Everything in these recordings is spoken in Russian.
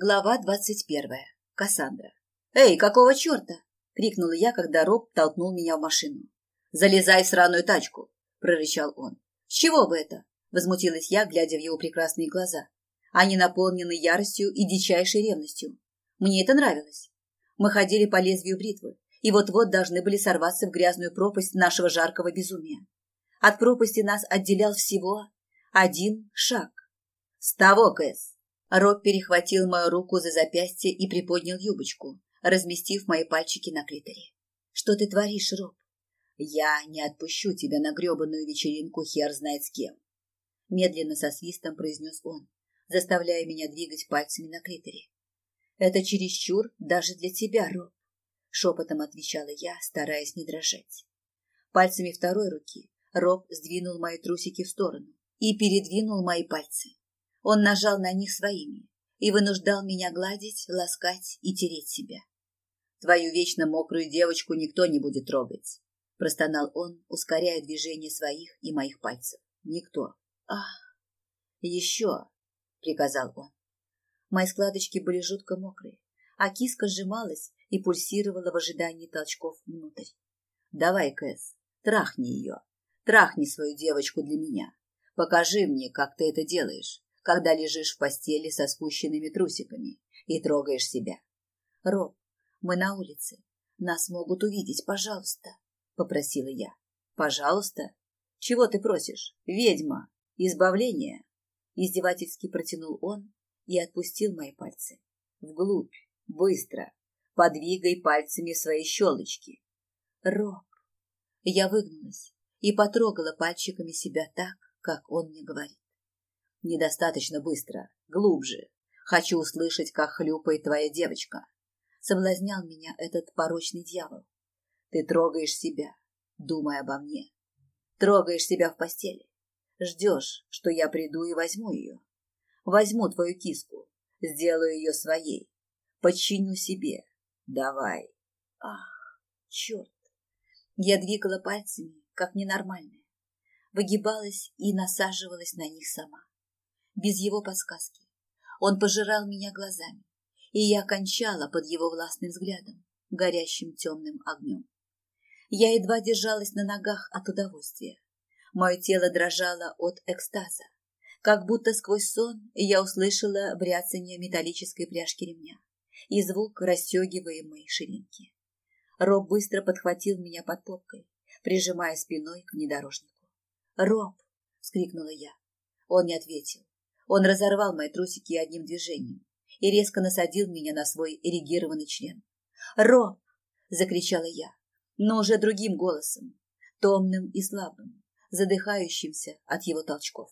Глава двадцать первая. Кассандра. «Эй, какого черта?» — крикнула я, когда Роб толкнул меня в машину. «Залезай в сраную тачку!» — прорычал он. «С чего бы это?» — возмутилась я, глядя в его прекрасные глаза. Они наполнены яростью и дичайшей ревностью. Мне это нравилось. Мы ходили по лезвию бритвы, и вот-вот должны были сорваться в грязную пропасть нашего жаркого безумия. От пропасти нас отделял всего один шаг. «С того, Кэс!» Роб перехватил мою руку за запястье и приподнял юбочку, разместив мои пальчики на клиторе. «Что ты творишь, Роб?» «Я не отпущу тебя на гребаную вечеринку хер знает с кем», медленно со свистом произнес он, заставляя меня двигать пальцами на клиторе. «Это чересчур даже для тебя, Роб», шепотом отвечала я, стараясь не дрожать. Пальцами второй руки Роб сдвинул мои трусики в сторону и передвинул мои пальцы. Он нажал на них своими и вынуждал меня гладить, ласкать и тереть себя. «Твою вечно мокрую девочку никто не будет трогать», – простонал он, ускоряя движение своих и моих пальцев. «Никто». «Ах, еще», – приказал он. Мои складочки были жутко мокрые, а киска сжималась и пульсировала в ожидании толчков внутрь. «Давай, Кэс, трахни ее, трахни свою девочку для меня. Покажи мне, как ты это делаешь когда лежишь в постели со спущенными трусиками и трогаешь себя. Роб, мы на улице. Нас могут увидеть, пожалуйста, попросила я. Пожалуйста? Чего ты просишь? Ведьма, избавление? Издевательски протянул он и отпустил мои пальцы. Вглубь, быстро, подвигай пальцами свои щелочки. Роб. Я выгнулась и потрогала пальчиками себя так, как он мне говорит. Недостаточно быстро, глубже. Хочу услышать, как хлюпает твоя девочка. Соблазнял меня этот порочный дьявол. Ты трогаешь себя, думая обо мне. Трогаешь себя в постели. Ждешь, что я приду и возьму ее. Возьму твою киску, сделаю ее своей. Подчиню себе. Давай. Ах, черт. Я двигала пальцами, как ненормальная. Выгибалась и насаживалась на них сама без его подсказки. Он пожирал меня глазами, и я кончала под его властным взглядом, горящим темным огнем. Я едва держалась на ногах от удовольствия. Мое тело дрожало от экстаза. Как будто сквозь сон я услышала бряцание металлической пряжки ремня и звук расстегиваемой ширинки. Роб быстро подхватил меня под попкой, прижимая спиной к внедорожнику. «Роб!» — вскрикнула я. Он не ответил, он разорвал мои трусики одним движением и резко насадил меня на свой эрегированный член. «Роб!» — закричала я, но уже другим голосом, томным и слабым, задыхающимся от его толчков.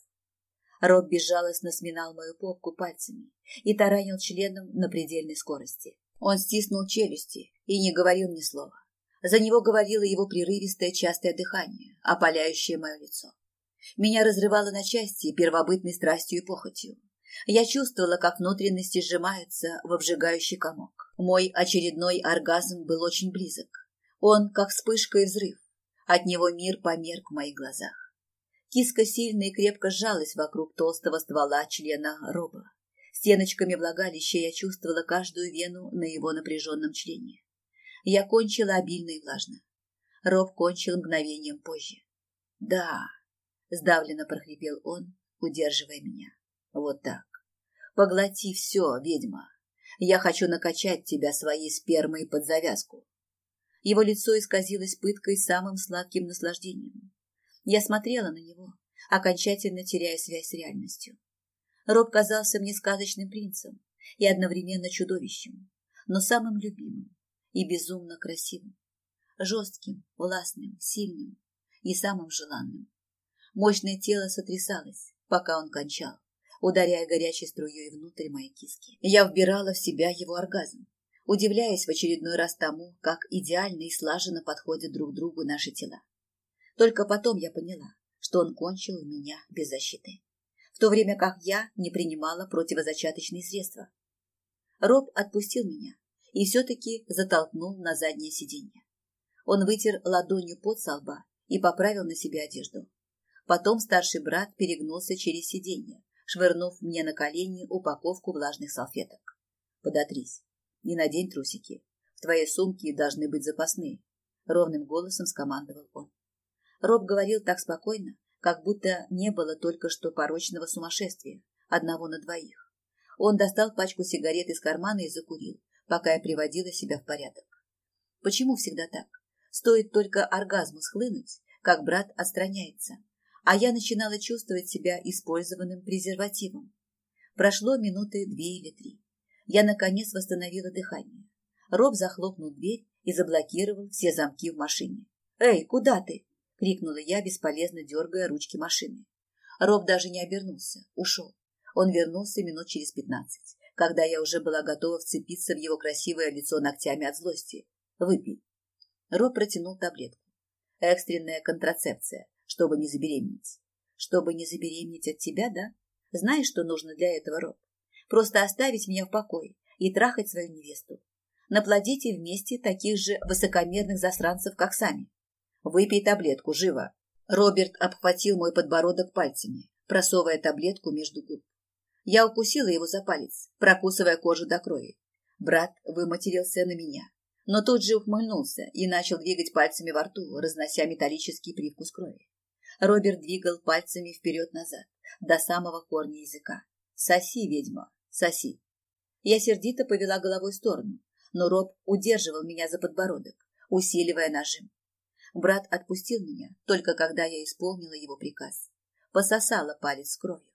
Роб безжалостно сминал мою попку пальцами и таранил членом на предельной скорости. Он стиснул челюсти и не говорил ни слова. За него говорило его прерывистое частое дыхание, опаляющее мое лицо. Меня разрывало на части первобытной страстью и похотью. Я чувствовала, как внутренности сжимаются в обжигающий комок. Мой очередной оргазм был очень близок. Он, как вспышка и взрыв. От него мир померк в моих глазах. Киска сильно и крепко сжалась вокруг толстого ствола члена роба. Стеночками влагалища я чувствовала каждую вену на его напряженном члене. Я кончила обильно и влажно. Роб кончил мгновением позже. Да, Сдавленно прохрипел он, удерживая меня. Вот так. Поглоти все, ведьма. Я хочу накачать тебя своей спермой под завязку. Его лицо исказилось пыткой самым сладким наслаждением. Я смотрела на него, окончательно теряя связь с реальностью. Роб казался мне сказочным принцем и одновременно чудовищем, но самым любимым и безумно красивым, жестким, властным, сильным и самым желанным. Мощное тело сотрясалось, пока он кончал, ударяя горячей струей внутрь моей киски. Я вбирала в себя его оргазм, удивляясь в очередной раз тому, как идеально и слаженно подходят друг другу наши тела. Только потом я поняла, что он кончил меня без защиты, в то время как я не принимала противозачаточные средства. Роб отпустил меня и все-таки затолкнул на заднее сиденье. Он вытер ладонью под со лба и поправил на себе одежду. Потом старший брат перегнулся через сиденье, швырнув мне на колени упаковку влажных салфеток. Подотрись и надень трусики. В твоей сумке должны быть запасные. Ровным голосом скомандовал он. Роб говорил так спокойно, как будто не было только что порочного сумасшествия, одного на двоих. Он достал пачку сигарет из кармана и закурил, пока я приводила себя в порядок. Почему всегда так? Стоит только оргазму схлынуть, как брат отстраняется, а я начинала чувствовать себя использованным презервативом. Прошло минуты две или три. Я, наконец, восстановила дыхание. Роб захлопнул дверь и заблокировал все замки в машине. «Эй, куда ты?» — крикнула я, бесполезно дергая ручки машины. Роб даже не обернулся, ушел. Он вернулся минут через пятнадцать, когда я уже была готова вцепиться в его красивое лицо ногтями от злости. «Выпей». Роб протянул таблетку. Экстренная контрацепция, чтобы не забеременеть. Чтобы не забеременеть от тебя, да? Знаешь, что нужно для этого, Роб? Просто оставить меня в покое и трахать свою невесту. Наплодите вместе таких же высокомерных засранцев, как сами. Выпей таблетку, живо. Роберт обхватил мой подбородок пальцами, просовывая таблетку между губ. Я укусила его за палец, прокусывая кожу до крови. Брат выматерился на меня, но тут же ухмыльнулся и начал двигать пальцами во рту, разнося металлический привкус крови. Роберт двигал пальцами вперед-назад, до самого корня языка. «Соси, ведьма, соси!» Я сердито повела головой в сторону, но Роб удерживал меня за подбородок, усиливая нажим. Брат отпустил меня, только когда я исполнила его приказ. Пососала палец с кровью.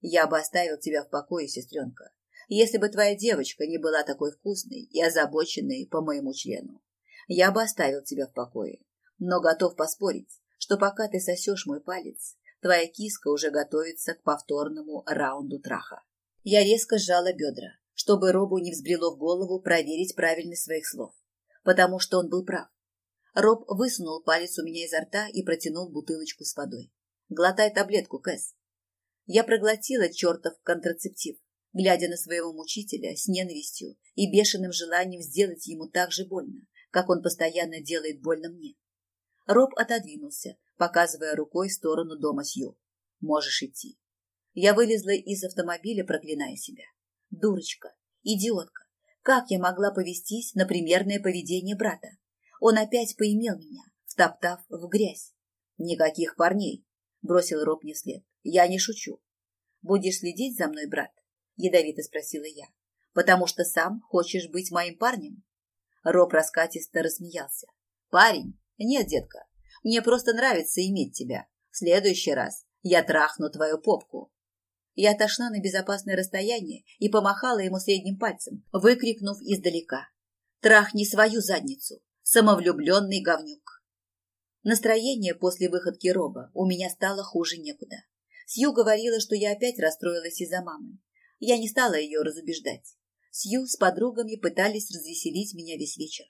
Я бы оставил тебя в покое, сестренка, если бы твоя девочка не была такой вкусной и озабоченной по моему члену. Я бы оставил тебя в покое, но готов поспорить, что пока ты сосешь мой палец, твоя киска уже готовится к повторному раунду траха. Я резко сжала бедра, чтобы Робу не взбрело в голову проверить правильность своих слов, потому что он был прав. Роб высунул палец у меня изо рта и протянул бутылочку с водой. «Глотай таблетку, Кэс». Я проглотила чертов контрацептив, глядя на своего мучителя с ненавистью и бешеным желанием сделать ему так же больно, как он постоянно делает больно мне. Роб отодвинулся, показывая рукой в сторону дома Сью. «Можешь идти». Я вылезла из автомобиля, проклиная себя. Дурочка, идиотка, как я могла повестись на примерное поведение брата? Он опять поимел меня, втоптав в грязь. Никаких парней, бросил Роб мне вслед. Я не шучу. Будешь следить за мной, брат? Ядовито спросила я. Потому что сам хочешь быть моим парнем? Роб раскатисто рассмеялся. Парень? Нет, детка. Мне просто нравится иметь тебя. В следующий раз я трахну твою попку. Я отошла на безопасное расстояние и помахала ему средним пальцем, выкрикнув издалека. «Трахни свою задницу! самовлюбленный говнюк. Настроение после выходки Роба у меня стало хуже некуда. Сью говорила, что я опять расстроилась из-за мамы. Я не стала ее разубеждать. Сью с подругами пытались развеселить меня весь вечер.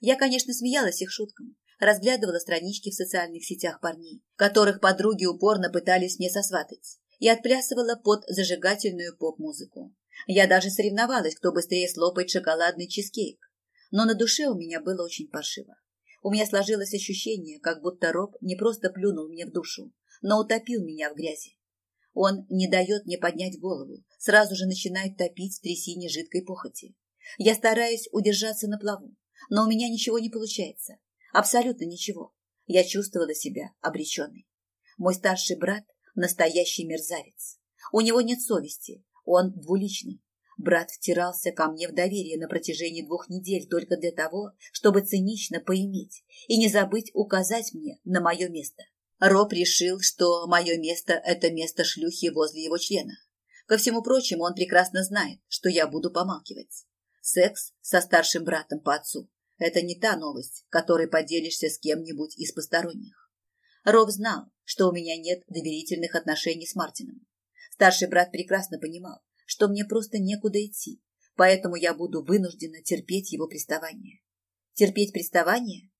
Я, конечно, смеялась их шуткам, разглядывала странички в социальных сетях парней, которых подруги упорно пытались мне сосватать, и отплясывала под зажигательную поп-музыку. Я даже соревновалась, кто быстрее слопает шоколадный чизкейк но на душе у меня было очень паршиво. У меня сложилось ощущение, как будто Роб не просто плюнул мне в душу, но утопил меня в грязи. Он не дает мне поднять голову, сразу же начинает топить в трясине жидкой похоти. Я стараюсь удержаться на плаву, но у меня ничего не получается. Абсолютно ничего. Я чувствовала себя обреченной. Мой старший брат – настоящий мерзавец. У него нет совести, он двуличный. Брат втирался ко мне в доверие на протяжении двух недель только для того, чтобы цинично поиметь и не забыть указать мне на мое место. Роб решил, что мое место – это место шлюхи возле его члена. Ко всему прочему, он прекрасно знает, что я буду помалкивать. Секс со старшим братом по отцу – это не та новость, которой поделишься с кем-нибудь из посторонних. Роб знал, что у меня нет доверительных отношений с Мартином. Старший брат прекрасно понимал, что мне просто некуда идти, поэтому я буду вынуждена терпеть его приставание. Терпеть приставание?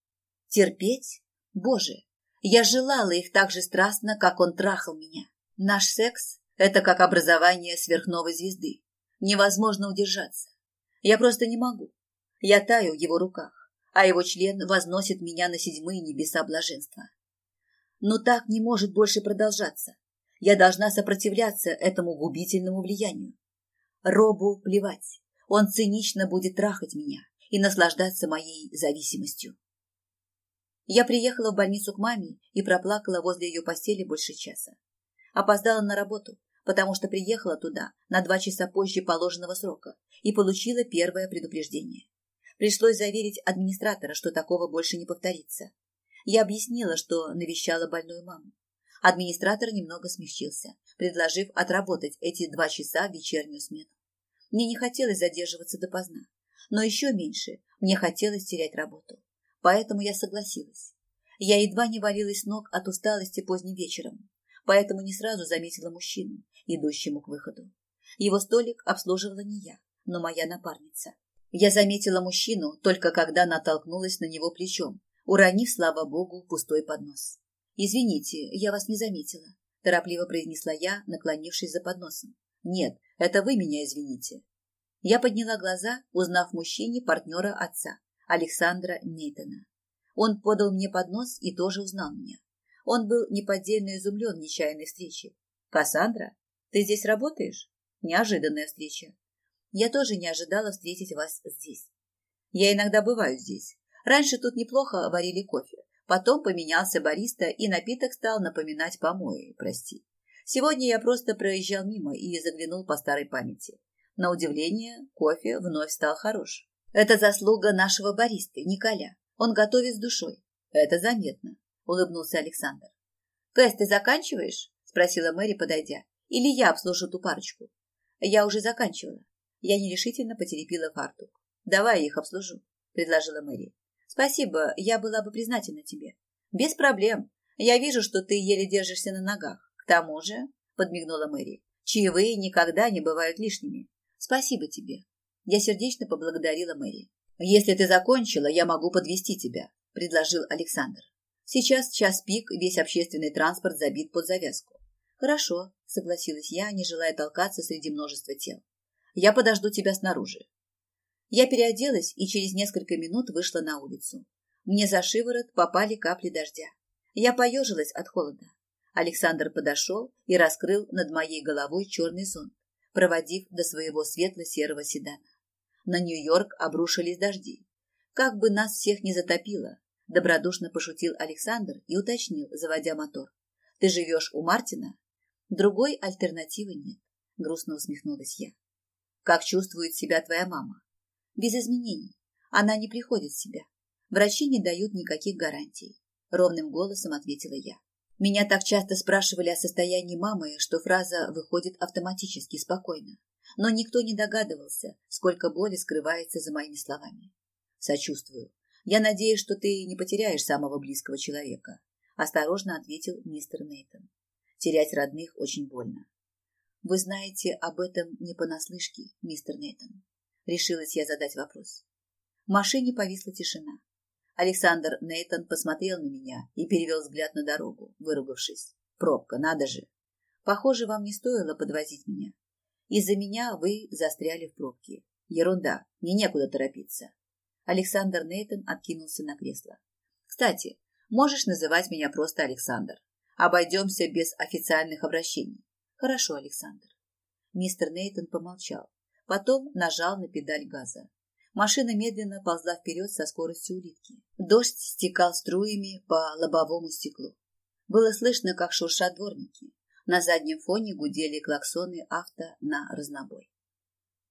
Терпеть? Боже, я желала их так же страстно, как он трахал меня. Наш секс – это как образование сверхновой звезды. Невозможно удержаться. Я просто не могу. Я таю в его руках, а его член возносит меня на седьмые небеса блаженства. Но так не может больше продолжаться. Я должна сопротивляться этому губительному влиянию. Робу плевать. Он цинично будет трахать меня и наслаждаться моей зависимостью. Я приехала в больницу к маме и проплакала возле ее постели больше часа. Опоздала на работу, потому что приехала туда на два часа позже положенного срока и получила первое предупреждение. Пришлось заверить администратора, что такого больше не повторится. Я объяснила, что навещала больную маму. Администратор немного смягчился, предложив отработать эти два часа в вечернюю смену. Мне не хотелось задерживаться допоздна, но еще меньше мне хотелось терять работу. Поэтому я согласилась. Я едва не валилась ног от усталости поздним вечером, поэтому не сразу заметила мужчину, идущему к выходу. Его столик обслуживала не я, но моя напарница. Я заметила мужчину только когда натолкнулась на него плечом, уронив, слава богу, пустой поднос. «Извините, я вас не заметила», – торопливо произнесла я, наклонившись за подносом. «Нет, это вы меня извините». Я подняла глаза, узнав мужчине партнера отца, Александра Нейтона. Он подал мне поднос и тоже узнал меня. Он был неподдельно изумлен нечаянной встречей. «Кассандра, ты здесь работаешь?» Неожиданная встреча. Я тоже не ожидала встретить вас здесь. Я иногда бываю здесь. Раньше тут неплохо варили кофе. Потом поменялся бариста, и напиток стал напоминать помои, прости. Сегодня я просто проезжал мимо и заглянул по старой памяти. На удивление, кофе вновь стал хорош. Это заслуга нашего баристы, Николя. Он готовит с душой. Это заметно, улыбнулся Александр. Кэс, ты заканчиваешь? спросила Мэри, подойдя. Или я обслужу ту парочку? Я уже заканчивала. Я нерешительно потерепила фартук. Давай их обслужу, предложила Мэри. Спасибо, я была бы признательна тебе. Без проблем. Я вижу, что ты еле держишься на ногах. К тому же, подмигнула Мэри, чаевые никогда не бывают лишними. Спасибо тебе. Я сердечно поблагодарила Мэри. Если ты закончила, я могу подвести тебя, предложил Александр. Сейчас час пик, весь общественный транспорт забит под завязку. Хорошо, согласилась я, не желая толкаться среди множества тел. Я подожду тебя снаружи. Я переоделась и через несколько минут вышла на улицу. Мне за шиворот попали капли дождя. Я поежилась от холода. Александр подошел и раскрыл над моей головой черный зонт, проводив до своего светло-серого седана. На Нью-Йорк обрушились дожди. Как бы нас всех не затопило, добродушно пошутил Александр и уточнил, заводя мотор. Ты живешь у Мартина? Другой альтернативы нет, грустно усмехнулась я. Как чувствует себя твоя мама? Без изменений. Она не приходит в себя. Врачи не дают никаких гарантий. Ровным голосом ответила я. Меня так часто спрашивали о состоянии мамы, что фраза выходит автоматически спокойно. Но никто не догадывался, сколько боли скрывается за моими словами. Сочувствую. Я надеюсь, что ты не потеряешь самого близкого человека. Осторожно ответил мистер Нейтон. Терять родных очень больно. Вы знаете об этом не понаслышке, мистер Нейтон. Решилась я задать вопрос. В машине повисла тишина. Александр Нейтон посмотрел на меня и перевел взгляд на дорогу, выругавшись. Пробка, надо же. Похоже, вам не стоило подвозить меня. Из-за меня вы застряли в пробке. Ерунда, мне некуда торопиться. Александр Нейтон откинулся на кресло. Кстати, можешь называть меня просто Александр. Обойдемся без официальных обращений. Хорошо, Александр. Мистер Нейтон помолчал, Потом нажал на педаль газа. Машина медленно ползла вперед со скоростью улитки. Дождь стекал струями по лобовому стеклу. Было слышно, как шуршат дворники. На заднем фоне гудели клаксоны авто на разнобой.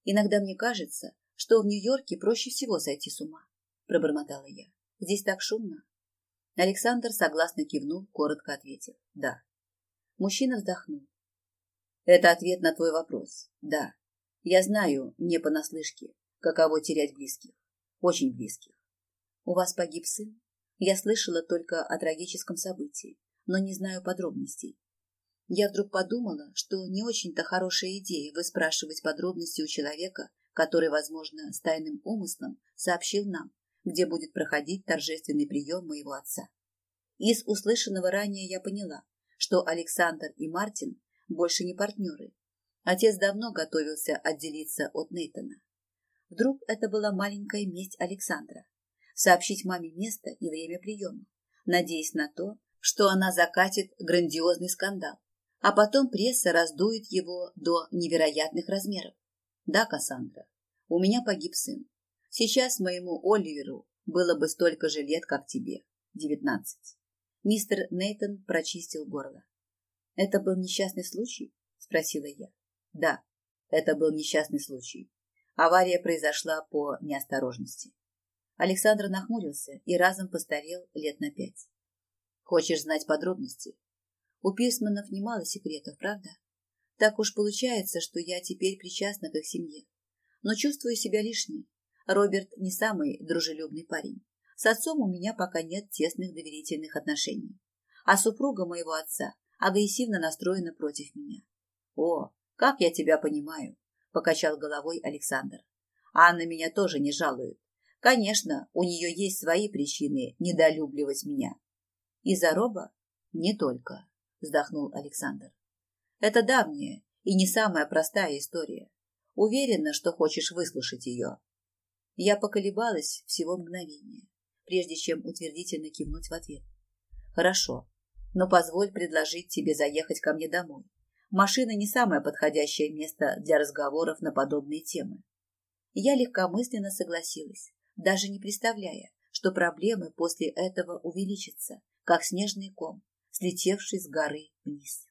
Иногда мне кажется, что в Нью-Йорке проще всего сойти с ума, пробормотала я. Здесь так шумно. Александр согласно кивнул, коротко ответив: "Да". Мужчина вздохнул. Это ответ на твой вопрос. Да. Я знаю, не понаслышке, каково терять близких. Очень близких. У вас погиб сын? Я слышала только о трагическом событии, но не знаю подробностей. Я вдруг подумала, что не очень-то хорошая идея выспрашивать подробности у человека, который, возможно, с тайным умыслом сообщил нам, где будет проходить торжественный прием моего отца. Из услышанного ранее я поняла, что Александр и Мартин больше не партнеры, Отец давно готовился отделиться от Нейтона. Вдруг это была маленькая месть Александра. Сообщить маме место и время приема, надеясь на то, что она закатит грандиозный скандал, а потом пресса раздует его до невероятных размеров. Да, Кассандра, У меня погиб сын. Сейчас моему Оливеру было бы столько же лет, как тебе. Девятнадцать. Мистер Нейтон прочистил горло. Это был несчастный случай? Спросила я. Да, это был несчастный случай. Авария произошла по неосторожности. Александр нахмурился и разом постарел лет на пять. Хочешь знать подробности? У Пирсманов немало секретов, правда? Так уж получается, что я теперь причастна к их семье. Но чувствую себя лишней. Роберт не самый дружелюбный парень. С отцом у меня пока нет тесных доверительных отношений. А супруга моего отца агрессивно настроена против меня. О, как я тебя понимаю, покачал головой Александр. Анна меня тоже не жалует. Конечно, у нее есть свои причины недолюбливать меня. Из-за Роба? Не только, вздохнул Александр. Это давняя и не самая простая история. Уверена, что хочешь выслушать ее. Я поколебалась всего мгновения, прежде чем утвердительно кивнуть в ответ. Хорошо, но позволь предложить тебе заехать ко мне домой. Машина не самое подходящее место для разговоров на подобные темы. Я легкомысленно согласилась, даже не представляя, что проблемы после этого увеличатся, как снежный ком, слетевший с горы вниз.